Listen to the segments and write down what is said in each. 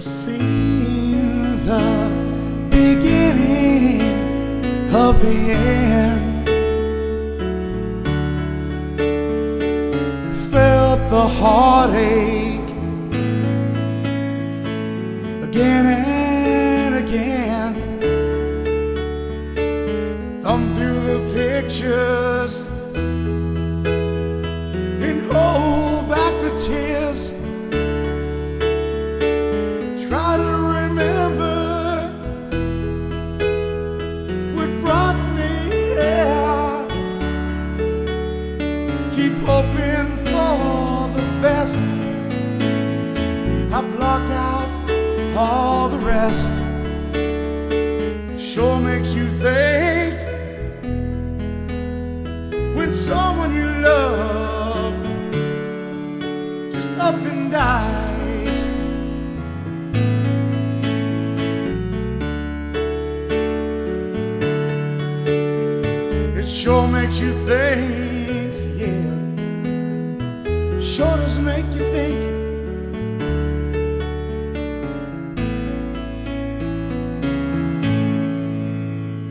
seen the beginning of the end. Felt the heartache again and again. Thumb through the pictures Keep hoping for the best. I block out all the rest. Sure makes you think when someone you love just up and dies. It sure makes you think. Does make you think.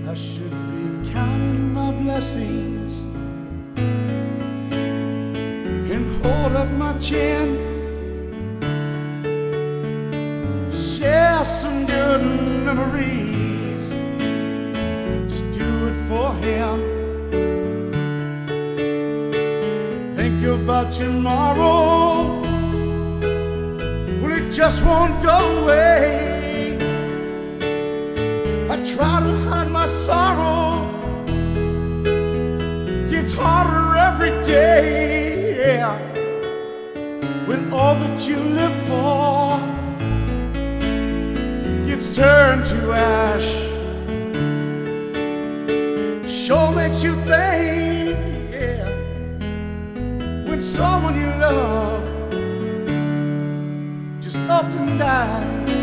I should be counting my blessings and hold up my chin. Share some good memories. About tomorrow. Well, it just won't go away. I try to hide my sorrow. Gets harder every day. Yeah. When all that you live for gets turned to ash. Sure makes you think, When someone you love just up and dies.